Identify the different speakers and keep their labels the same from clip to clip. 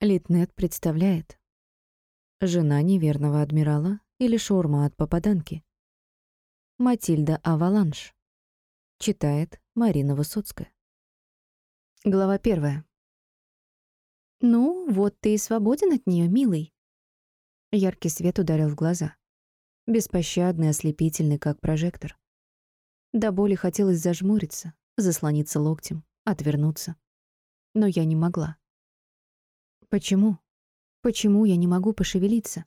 Speaker 1: Литнет представляет. Жена неверного адмирала или шурма от попаданки. Матильда Аваланш. Читает Марина Высоцкая. Глава первая.
Speaker 2: «Ну, вот ты и свободен от нее, милый».
Speaker 1: Яркий свет ударил в глаза. Беспощадный, ослепительный, как прожектор. До боли хотелось зажмуриться, заслониться локтем, отвернуться. Но я не могла. Почему? Почему я не могу пошевелиться?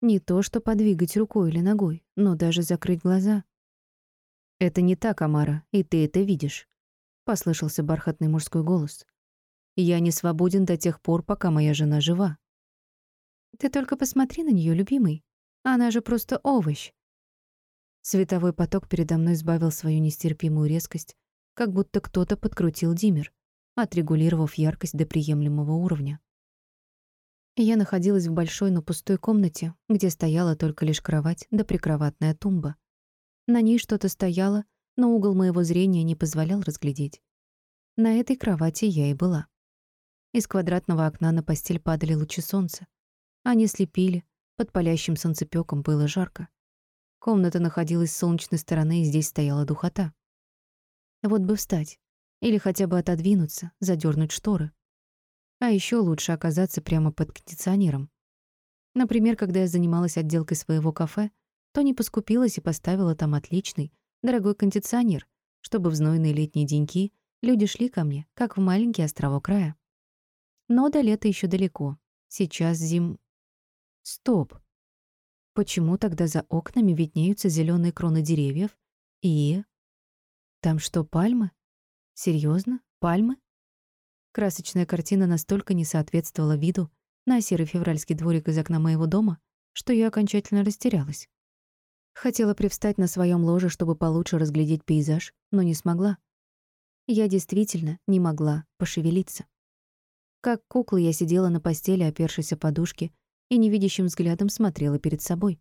Speaker 1: Не то, что подвигать рукой или ногой, но даже закрыть глаза. «Это не так, Амара, и ты это видишь», — послышался бархатный мужской голос. «Я не свободен до тех пор, пока моя жена жива».
Speaker 2: «Ты только посмотри на нее, любимый. Она же просто овощ».
Speaker 1: Световой поток передо мной сбавил свою нестерпимую резкость, как будто кто-то подкрутил диммер, отрегулировав яркость до приемлемого уровня. Я находилась в большой, но пустой комнате, где стояла только лишь кровать да прикроватная тумба. На ней что-то стояло, но угол моего зрения не позволял разглядеть. На этой кровати я и была. Из квадратного окна на постель падали лучи солнца. Они слепили, под палящим солнцепёком было жарко. Комната находилась с солнечной стороны, и здесь стояла духота. Вот бы встать. Или хотя бы отодвинуться, задернуть шторы. А еще лучше оказаться прямо под кондиционером. Например, когда я занималась отделкой своего кафе, то не поскупилась и поставила там отличный, дорогой кондиционер, чтобы в знойные летние деньки люди шли ко мне, как в маленький островок рая. Но до лета еще далеко. Сейчас зим... Стоп. Почему тогда за окнами виднеются зеленые кроны деревьев и... Там что, пальмы? Серьезно, Пальмы? Красочная картина настолько не соответствовала виду на серый февральский дворик из окна моего дома, что я окончательно растерялась. Хотела привстать на своем ложе, чтобы получше разглядеть пейзаж, но не смогла. Я действительно не могла пошевелиться. Как кукла я сидела на постели, опершись о подушки, и невидящим взглядом смотрела перед собой.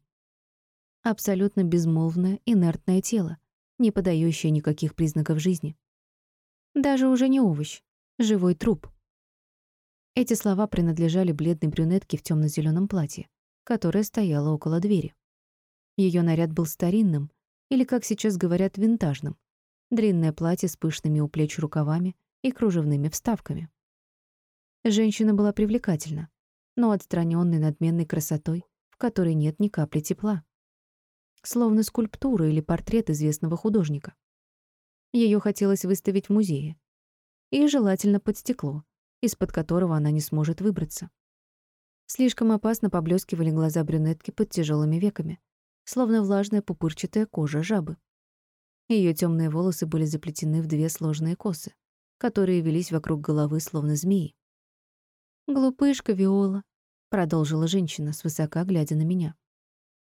Speaker 1: Абсолютно безмолвное, инертное тело, не подающее никаких признаков жизни. Даже уже не овощ, Живой труп. Эти слова принадлежали бледной брюнетке в темно зеленом платье, которая стояла около двери. Ее наряд был старинным, или, как сейчас говорят, винтажным. Длинное платье с пышными у плеч рукавами и кружевными вставками. Женщина была привлекательна, но отстраненной надменной красотой, в которой нет ни капли тепла. Словно скульптура или портрет известного художника. Ее хотелось выставить в музее, и желательно под стекло, из-под которого она не сможет выбраться. Слишком опасно поблескивали глаза брюнетки под тяжелыми веками, словно влажная пупырчатая кожа жабы. Ее темные волосы были заплетены в две сложные косы, которые велись вокруг головы, словно змеи. «Глупышка Виола», — продолжила женщина, свысока глядя на меня.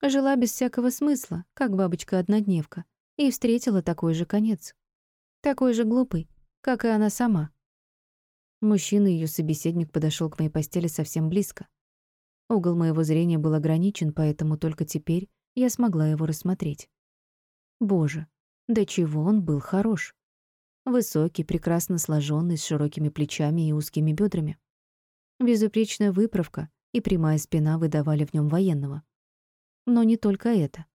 Speaker 1: «Жила без всякого смысла, как бабочка-однодневка, и встретила такой же конец. Такой же глупый, как и она сама. Мужчина, ее собеседник, подошел к моей постели совсем близко. Угол моего зрения был ограничен, поэтому только теперь я смогла его рассмотреть. Боже, до чего он был хорош. Высокий, прекрасно сложенный, с широкими плечами и узкими бедрами. Безупречная выправка и прямая спина выдавали в нем военного. Но не только это.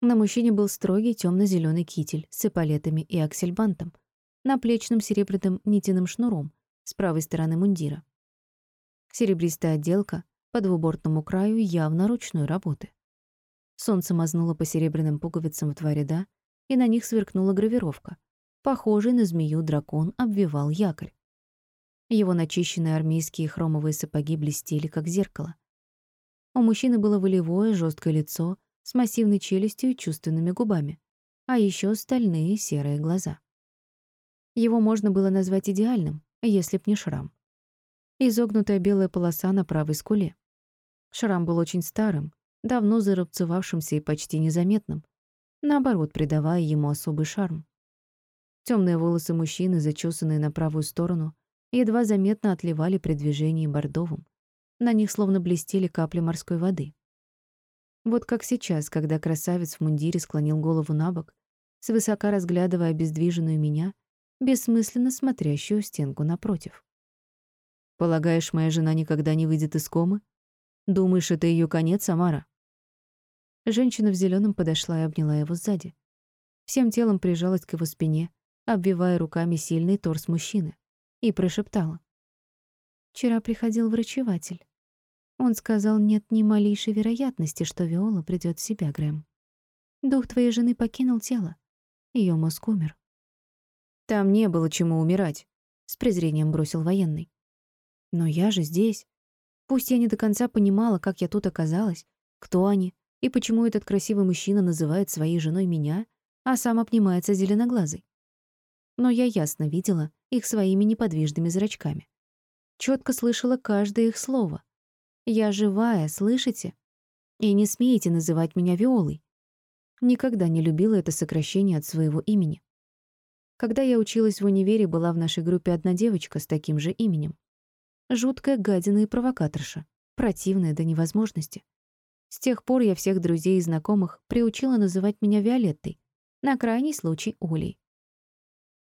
Speaker 1: На мужчине был строгий темно зеленый китель с эполетами и аксельбантом — наплечным серебряным нитиным шнуром с правой стороны мундира. Серебристая отделка по двубортному краю явно ручной работы. Солнце мазнуло по серебряным пуговицам в два ряда, и на них сверкнула гравировка. Похожий на змею дракон обвивал якорь. Его начищенные армейские хромовые сапоги блестели, как зеркало. У мужчины было волевое, жесткое лицо с массивной челюстью и чувственными губами, а еще стальные серые глаза. Его можно было назвать идеальным, если б не шрам. Изогнутая белая полоса на правой скуле. Шрам был очень старым, давно зарубцевавшимся и почти незаметным, наоборот, придавая ему особый шарм. Темные волосы мужчины, зачесанные на правую сторону, едва заметно отливали при движении бордовым. На них словно блестели капли морской воды. Вот как сейчас, когда красавец в мундире склонил голову на бок, свысока разглядывая обездвиженную меня — бессмысленно смотрящую стенку напротив. Полагаешь, моя жена никогда не выйдет из комы? Думаешь, это ее конец, Самара?
Speaker 2: Женщина в зеленом подошла и обняла его сзади. Всем телом прижалась к его спине, обвивая руками сильный торс мужчины, и прошептала. «Вчера приходил врачеватель. Он сказал, нет ни малейшей вероятности, что Виола придёт в себя, Грэм. Дух твоей жены покинул тело. Её мозг умер».
Speaker 1: «Там не было чему умирать», — с презрением бросил военный.
Speaker 2: «Но я же здесь. Пусть я не до конца понимала, как я тут оказалась, кто они, и почему этот красивый мужчина называет своей женой меня, а сам обнимается зеленоглазый. Но я ясно видела их своими неподвижными зрачками. Четко слышала каждое их слово. Я живая, слышите? И не смейте называть меня Виолой. Никогда не любила это сокращение от своего имени. Когда я училась в универе, была в нашей группе одна девочка с таким же именем. Жуткая гадина и провокаторша, противная до невозможности. С тех пор я всех друзей и знакомых приучила называть меня Виолеттой, на крайний случай Олей.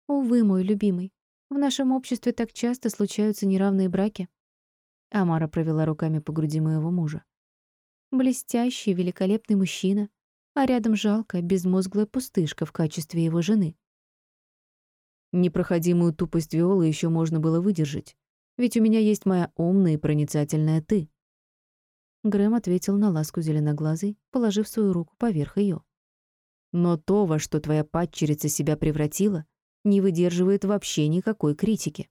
Speaker 2: Увы, мой любимый, в нашем обществе так часто случаются неравные браки. Амара провела руками по груди моего мужа. Блестящий, великолепный мужчина, а рядом жалкая, безмозглая пустышка в качестве его жены.
Speaker 1: Непроходимую тупость Виолы еще можно было выдержать, ведь у меня есть моя умная и проницательная ты.
Speaker 2: Грэм ответил на ласку зеленоглазой, положив свою руку поверх ее.
Speaker 1: «Но то, во что твоя падчерица себя превратила, не выдерживает вообще никакой критики».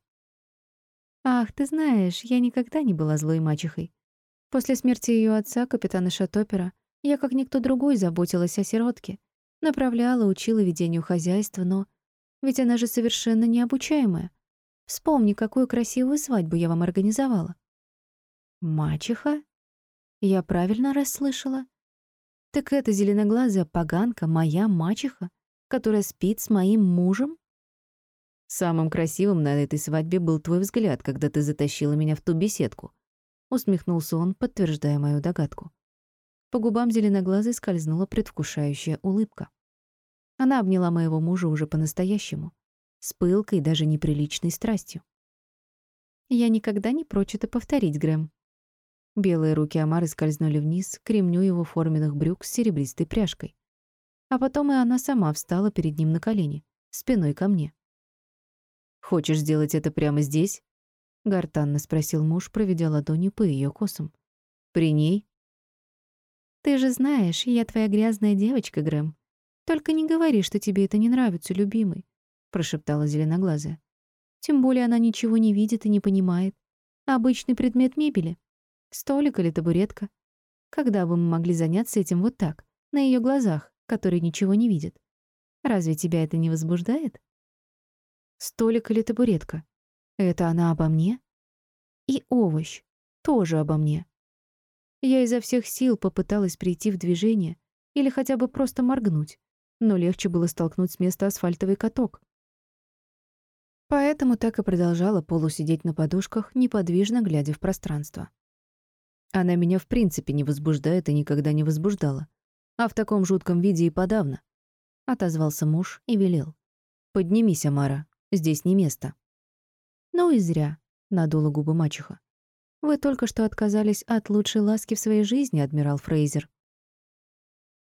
Speaker 2: «Ах, ты знаешь, я никогда не была злой мачехой. После смерти ее отца, капитана Шатопера, я, как никто другой, заботилась о сиротке, направляла, учила ведению хозяйства, но... Ведь она же совершенно необучаемая. Вспомни, какую красивую свадьбу я вам организовала». «Мачеха?» Я правильно расслышала? Так это зеленоглазая поганка моя мачеха, которая спит с моим мужем?
Speaker 1: Самым красивым на этой свадьбе был твой взгляд, когда ты затащила меня в ту беседку. Усмехнулся он, подтверждая мою догадку.
Speaker 2: По губам зеленоглазой скользнула предвкушающая улыбка. Она обняла моего мужа уже по-настоящему, с пылкой, даже неприличной страстью. Я никогда не прочь это повторить, Грэм. Белые руки Амары скользнули вниз к ремню его форменных брюк с серебристой пряжкой. А потом и она сама встала перед ним на колени, спиной ко мне.
Speaker 1: «Хочешь сделать это прямо здесь?» — гортанно спросил муж, проведя ладонью по ее косам. «При ней?»
Speaker 2: «Ты же знаешь, я твоя грязная девочка, Грэм. Только не говори, что тебе это не нравится, любимый», — прошептала зеленоглазая. «Тем более она ничего не видит и не понимает. Обычный предмет мебели. Столик или табуретка? Когда бы мы могли заняться этим вот так, на ее глазах, которые ничего не видят? Разве тебя это не возбуждает? Столик или табуретка? Это она обо мне? И овощ тоже обо мне. Я изо всех сил попыталась прийти в движение или хотя бы просто моргнуть, но легче было столкнуть с места асфальтовый каток. Поэтому так и продолжала полусидеть на подушках, неподвижно глядя в пространство.
Speaker 1: Она меня в принципе не возбуждает и никогда не возбуждала. А в таком жутком виде и подавно. Отозвался муж и велел. «Поднимись, Амара, здесь не место».
Speaker 2: «Ну и зря», — надула губы мачеха. «Вы только что отказались от лучшей ласки в своей жизни, адмирал Фрейзер».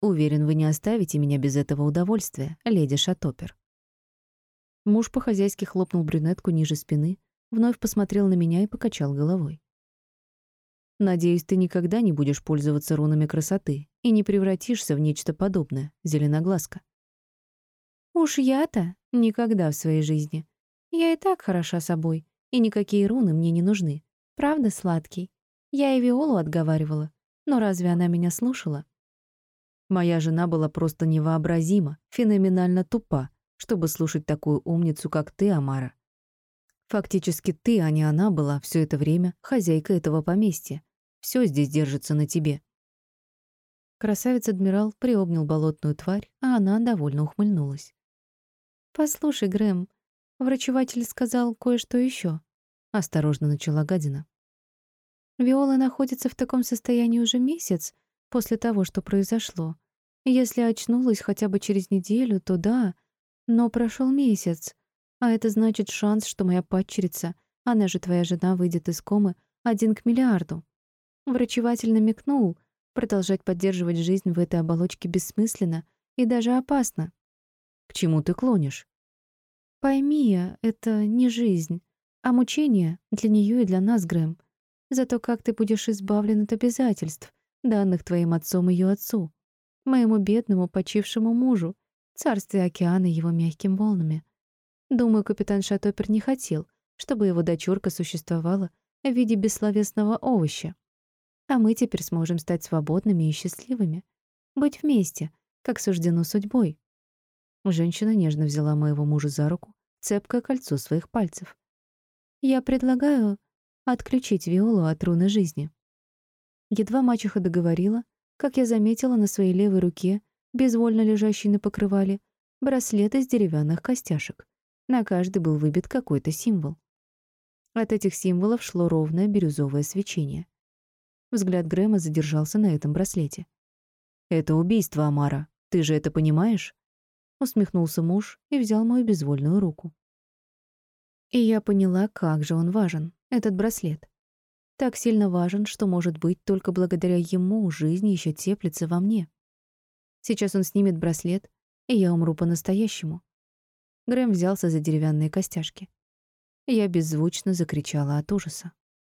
Speaker 1: «Уверен, вы не оставите меня без этого удовольствия, леди Шатопер».
Speaker 2: Муж по-хозяйски хлопнул брюнетку ниже спины, вновь посмотрел на меня и покачал головой.
Speaker 1: Надеюсь, ты никогда не будешь пользоваться рунами красоты и не превратишься в нечто подобное, зеленоглазка.
Speaker 2: Уж я-то никогда в своей жизни. Я и так хороша собой, и никакие руны мне не нужны. Правда, сладкий? Я и Виолу отговаривала, но разве она меня слушала?
Speaker 1: Моя жена была просто невообразима, феноменально тупа, чтобы слушать такую умницу, как ты, Амара. Фактически ты, а не она, была все это время хозяйкой этого поместья, все здесь держится на тебе».
Speaker 2: Красавец-адмирал приобнял болотную тварь, а она довольно ухмыльнулась. «Послушай, Грэм, врачеватель сказал кое-что еще. осторожно начала гадина. «Виола находится в таком состоянии уже месяц после того, что произошло. Если очнулась хотя бы через неделю, то да, но прошел месяц, а это значит шанс, что моя падчерица Она же, твоя жена, выйдет из комы один к миллиарду. Врачеватель намекнул, продолжать поддерживать жизнь в этой оболочке бессмысленно и даже опасно.
Speaker 1: К чему ты клонишь?
Speaker 2: Пойми, это не жизнь, а мучение для нее и для нас, Грэм. Зато как ты будешь избавлен от обязательств, данных твоим отцом и ее отцу, моему бедному почившему мужу, царствие океана его мягким волнами. Думаю, капитан Шатопер не хотел, чтобы его дочурка существовала в виде бессловесного овоща. А мы теперь сможем стать свободными и счастливыми. Быть вместе, как суждено судьбой.
Speaker 1: Женщина нежно взяла моего мужа за руку, цепкое кольцо своих пальцев.
Speaker 2: Я предлагаю отключить Виолу от руны жизни. Едва мачеха договорила, как я заметила на своей левой руке, безвольно лежащей на покрывале, браслет из деревянных костяшек. На каждый был выбит какой-то символ. От этих символов шло ровное бирюзовое свечение. Взгляд Грэма задержался на этом браслете.
Speaker 1: «Это убийство, Амара. Ты же это понимаешь?»
Speaker 2: Усмехнулся муж и взял мою безвольную руку. И я поняла, как же он важен, этот браслет. Так сильно важен, что, может быть, только благодаря ему жизнь еще теплится во мне. Сейчас он снимет браслет, и я умру по-настоящему. Грэм взялся за деревянные костяшки. Я беззвучно закричала от ужаса.